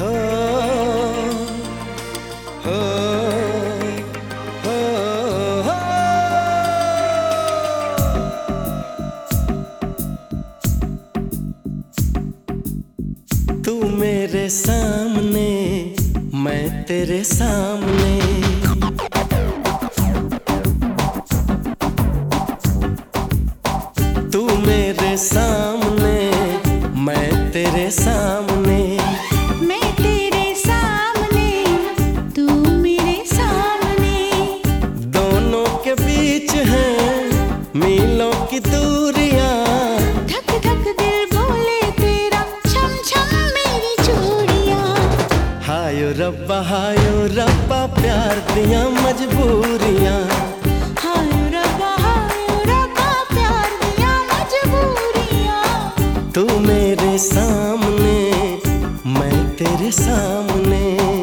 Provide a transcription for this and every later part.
तू मेरे सामने मैं तेरे सामने। तू मेरे सामने रब्बा हायो रब्बा प्यार दिया मजबूरियाँ। हायो रब्बा हायो रब्बा प्यार दिया मजबूरियाँ। तू मेरे सामने मैं तेरे सामने।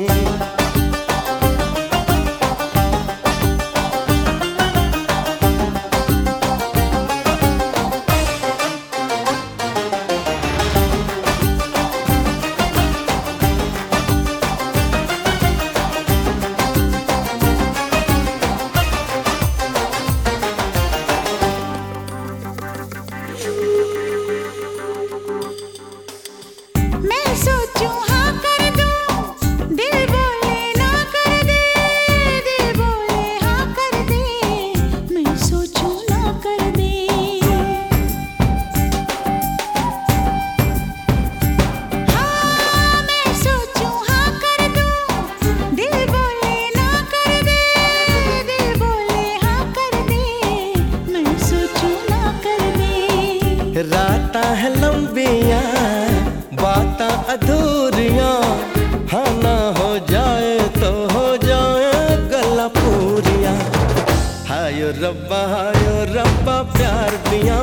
लंबिया, बात अधूरिया हना हो जाए तो हो जाए गला पूरिया। हायो रब्बा हायो रब्बा, प्यार दिया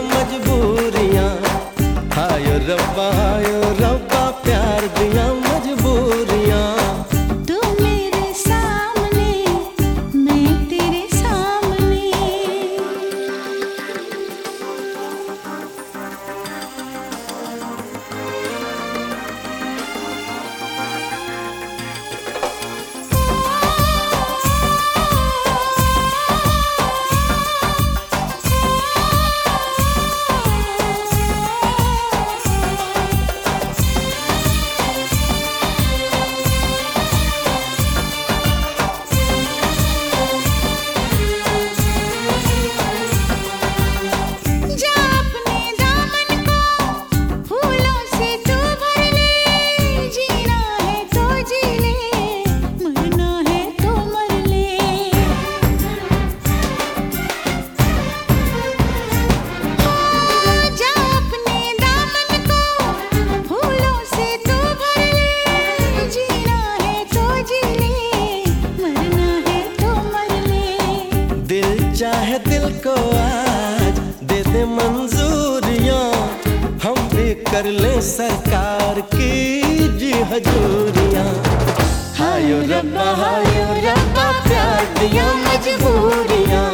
है दिल को आज। दे दे मंजूरियाँ, हम भी कर ले सरकार की जी हजूरियाँ हायो रब्बा हायो रब्बा, प्यार दिया मजबूरियाँ।